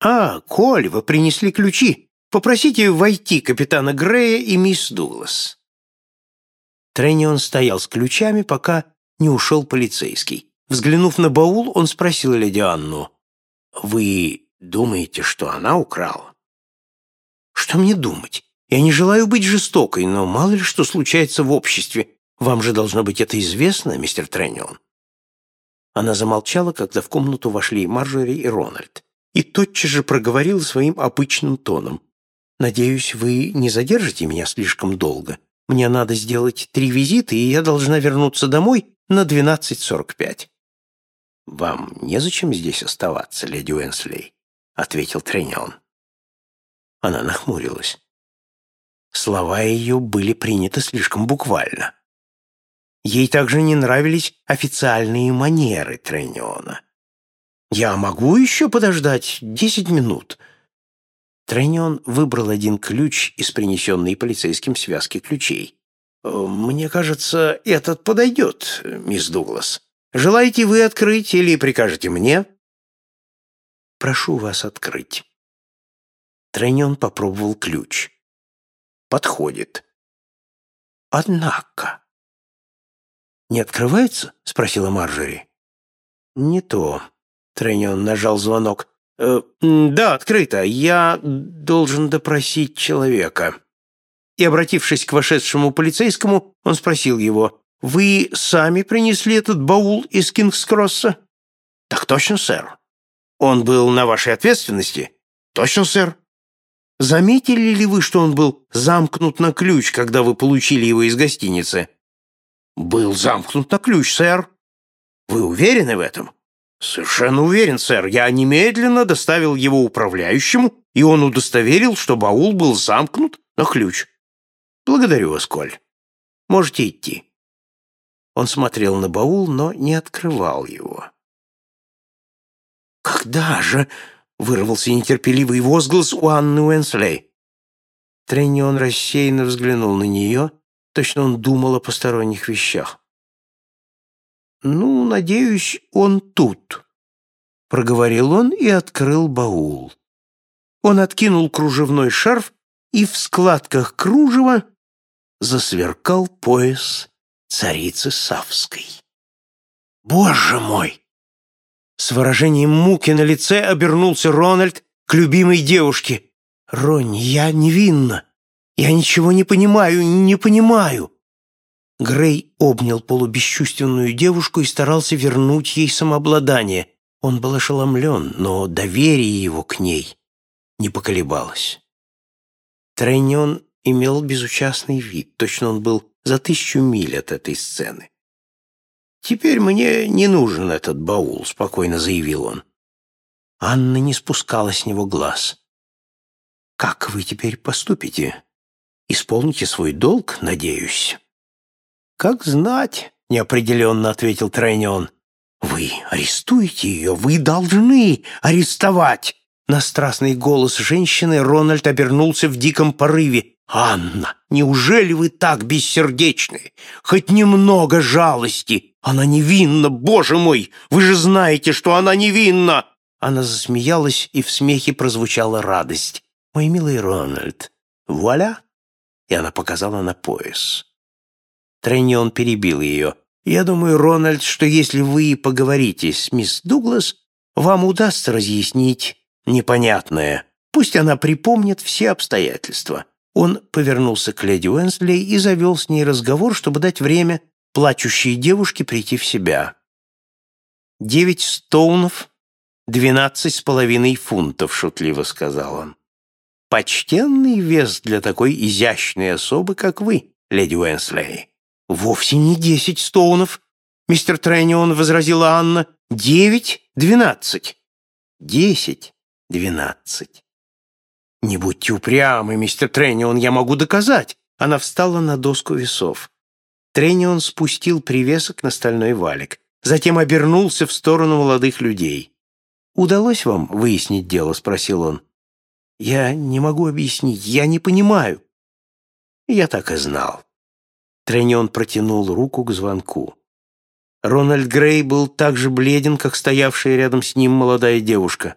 «А, Коль, вы принесли ключи. Попросите войти капитана Грея и мисс Дуглас». Треннион стоял с ключами, пока не ушел полицейский. Взглянув на баул, он спросил леди Анну, «Вы думаете, что она украла?» «Что мне думать? Я не желаю быть жестокой, но мало ли что случается в обществе. Вам же должно быть это известно, мистер Треннион». Она замолчала, когда в комнату вошли Марджори и Рональд, и тотчас же проговорила своим обычным тоном. «Надеюсь, вы не задержите меня слишком долго. Мне надо сделать три визита, и я должна вернуться домой на 12.45». «Вам незачем здесь оставаться, леди Уэнслей», — ответил Треннион. Она нахмурилась. Слова ее были приняты слишком буквально. Ей также не нравились официальные манеры Тренниона. «Я могу еще подождать десять минут?» Треннион выбрал один ключ из принесенной полицейским связки ключей. «Мне кажется, этот подойдет, мисс Дуглас. Желаете вы открыть или прикажете мне?» «Прошу вас открыть». Треннион попробовал ключ. «Подходит». «Однако...» «Не открывается?» — спросила Марджори. «Не то». Треннион нажал звонок. «Э, «Да, открыто. Я должен допросить человека». И, обратившись к вошедшему полицейскому, он спросил его, «Вы сами принесли этот баул из Кингс-Кросса?» «Так точно, сэр». «Он был на вашей ответственности?» «Точно, сэр». «Заметили ли вы, что он был замкнут на ключ, когда вы получили его из гостиницы?» «Был замкнут на ключ, сэр». «Вы уверены в этом?» «Совершенно уверен, сэр. Я немедленно доставил его управляющему, и он удостоверил, что баул был замкнут на ключ. Благодарю вас, Коль. Можете идти». Он смотрел на баул, но не открывал его. «Когда же?» — вырвался нетерпеливый возглас у Анны Уэнслей. Треннион рассеянно взглянул на нее, Точно он думал о посторонних вещах. «Ну, надеюсь, он тут», — проговорил он и открыл баул. Он откинул кружевной шарф, и в складках кружева засверкал пояс царицы Савской. «Боже мой!» С выражением муки на лице обернулся Рональд к любимой девушке. «Ронь, я невинна. Я ничего не понимаю, не понимаю!» Грей обнял полубесчувственную девушку и старался вернуть ей самообладание. Он был ошеломлен, но доверие его к ней не поколебалось. Трейнион имел безучастный вид, точно он был за тысячу миль от этой сцены. «Теперь мне не нужен этот баул», — спокойно заявил он. Анна не спускала с него глаз. «Как вы теперь поступите?» Исполните свой долг, надеюсь». «Как знать», — неопределенно ответил Трейнион. «Вы арестуете ее, вы должны арестовать!» На страстный голос женщины Рональд обернулся в диком порыве. «Анна, неужели вы так бессердечны? Хоть немного жалости! Она невинна, боже мой! Вы же знаете, что она невинна!» Она засмеялась, и в смехе прозвучала радость. «Мой милый Рональд, вуаля! и она показала на пояс. Треннион перебил ее. «Я думаю, Рональд, что если вы поговорите с мисс Дуглас, вам удастся разъяснить непонятное. Пусть она припомнит все обстоятельства». Он повернулся к леди Уэнсли и завел с ней разговор, чтобы дать время плачущей девушке прийти в себя. «Девять стоунов, двенадцать с половиной фунтов», — шутливо сказал он. Почтенный вес для такой изящной особы, как вы, леди Уэнслей. Вовсе не десять стоунов, мистер Треннион, возразила Анна. Девять, двенадцать. Десять, двенадцать. Не будьте упрямы, мистер Треннион, я могу доказать. Она встала на доску весов. Треннион спустил привесок на стальной валик. Затем обернулся в сторону молодых людей. «Удалось вам выяснить дело?» — спросил он. Я не могу объяснить, я не понимаю. Я так и знал. Тренен протянул руку к звонку. Рональд Грей был так же бледен, как стоявшая рядом с ним молодая девушка.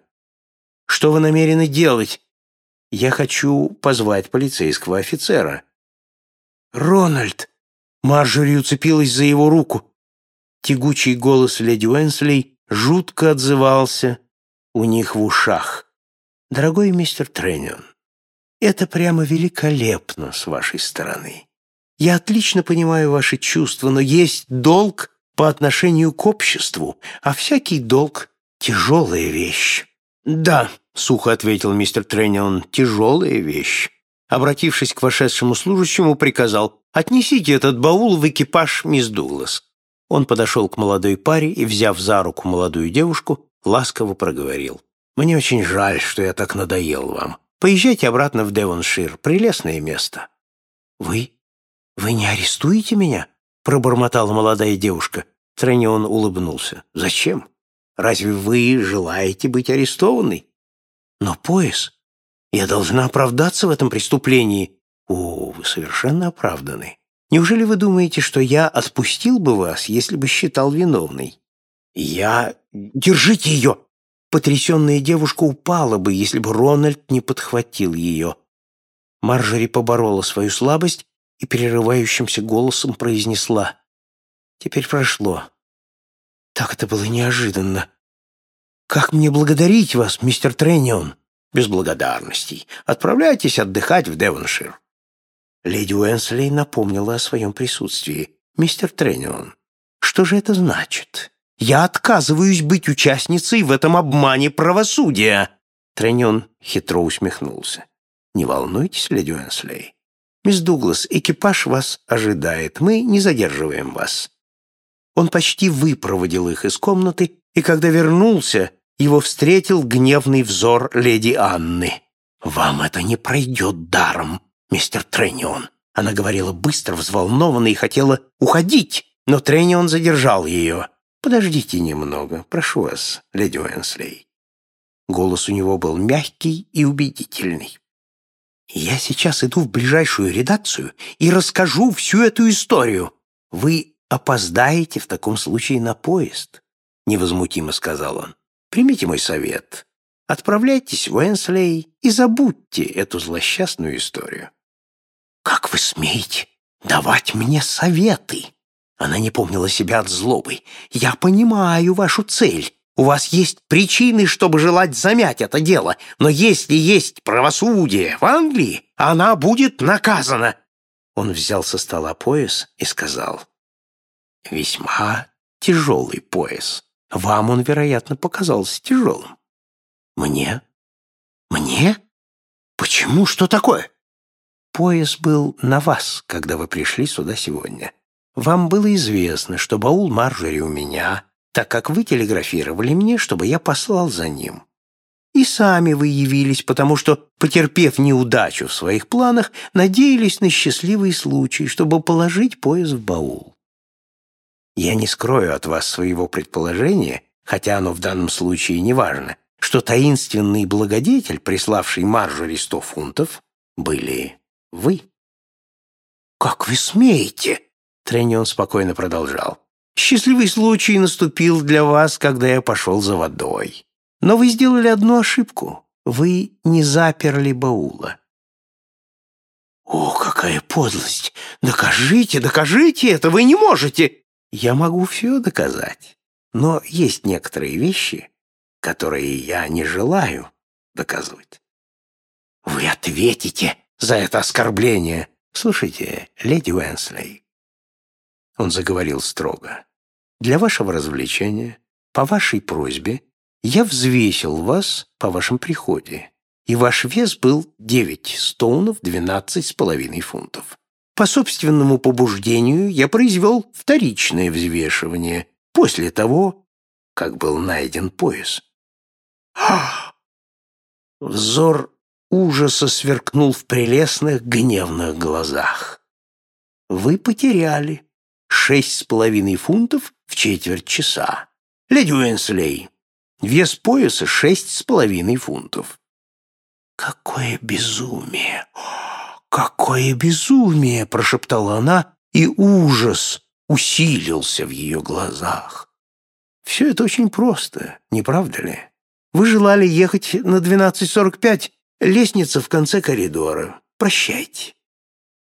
Что вы намерены делать? Я хочу позвать полицейского офицера. Рональд! Марджори уцепилась за его руку. Тягучий голос леди Уэнслей жутко отзывался у них в ушах. «Дорогой мистер Треннион, это прямо великолепно с вашей стороны. Я отлично понимаю ваши чувства, но есть долг по отношению к обществу, а всякий долг — тяжелая вещь». «Да», — сухо ответил мистер Треннион, — «тяжелая вещь». Обратившись к вошедшему служащему, приказал «Отнесите этот баул в экипаж, мисс Дуглас». Он подошел к молодой паре и, взяв за руку молодую девушку, ласково проговорил. «Мне очень жаль, что я так надоел вам. Поезжайте обратно в Девоншир. Прелестное место». «Вы? Вы не арестуете меня?» — пробормотала молодая девушка. Тренион улыбнулся. «Зачем? Разве вы желаете быть арестованной?» «Но пояс. Я должна оправдаться в этом преступлении». «О, вы совершенно оправданы. Неужели вы думаете, что я отпустил бы вас, если бы считал виновной? Я... Держите ее!» Потрясенная девушка упала бы, если бы Рональд не подхватил ее. Маржери поборола свою слабость и перерывающимся голосом произнесла. «Теперь прошло. Так это было неожиданно. Как мне благодарить вас, мистер Треннион?» «Без благодарностей. Отправляйтесь отдыхать в Девоншир. Леди Уэнсли напомнила о своем присутствии. «Мистер Треннион, что же это значит? Я отказываюсь быть участницей в этом обмане правосудия!» Треннион хитро усмехнулся. «Не волнуйтесь, леди Уэнсли. Мисс Дуглас, экипаж вас ожидает. Мы не задерживаем вас». Он почти выпроводил их из комнаты, и когда вернулся, его встретил гневный взор леди Анны. «Вам это не пройдет даром», мистер Тренион». Она говорила быстро, взволнованно и хотела уходить, но Тренион задержал ее. «Подождите немного, прошу вас, леди Уэнслей». Голос у него был мягкий и убедительный. «Я сейчас иду в ближайшую редакцию и расскажу всю эту историю. Вы опоздаете в таком случае на поезд», — невозмутимо сказал он. «Примите мой совет. Отправляйтесь в Уэнслей и забудьте эту злосчастную историю». «Как вы смеете давать мне советы?» Она не помнила себя от злобы. «Я понимаю вашу цель. У вас есть причины, чтобы желать замять это дело. Но если есть правосудие в Англии, она будет наказана». Он взял со стола пояс и сказал. «Весьма тяжелый пояс. Вам он, вероятно, показался тяжелым. Мне? Мне? Почему? Что такое?» Пояс был на вас, когда вы пришли сюда сегодня. Вам было известно, что баул Марджери у меня, так как вы телеграфировали мне, чтобы я послал за ним. И сами вы явились, потому что, потерпев неудачу в своих планах, надеялись на счастливый случай, чтобы положить пояс в баул. Я не скрою от вас своего предположения, хотя оно в данном случае не важно, что таинственный благодетель, приславший Марджори сто фунтов, были вы. «Как вы смеете?» Треннион спокойно продолжал. «Счастливый случай наступил для вас, когда я пошел за водой. Но вы сделали одну ошибку. Вы не заперли баула». «О, какая подлость! Докажите, докажите это! Вы не можете!» «Я могу все доказать, но есть некоторые вещи, которые я не желаю доказывать». «Вы ответите!» за это оскорбление. Слушайте, леди Уэнслей, он заговорил строго, для вашего развлечения, по вашей просьбе, я взвесил вас по вашем приходе, и ваш вес был девять стоунов двенадцать с половиной фунтов. По собственному побуждению я произвел вторичное взвешивание после того, как был найден пояс. Взор ужаса сверкнул в прелестных гневных глазах. Вы потеряли шесть с половиной фунтов в четверть часа. Леди Уэнслей, вес пояса шесть с половиной фунтов. Какое безумие! Какое безумие! прошептала она, и ужас усилился в ее глазах. Все это очень просто, не правда ли? Вы желали ехать на 12.45, лестница в конце коридора. Прощайте.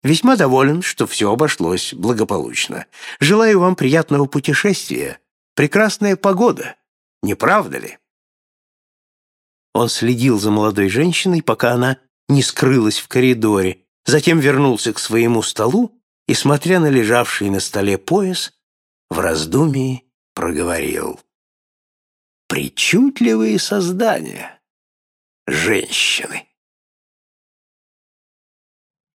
Весьма доволен, что все обошлось благополучно. Желаю вам приятного путешествия. Прекрасная погода. Не правда ли? Он следил за молодой женщиной, пока она не скрылась в коридоре, затем вернулся к своему столу и, смотря на лежавший на столе пояс, в раздумии проговорил. «Причудливые создания, женщины!»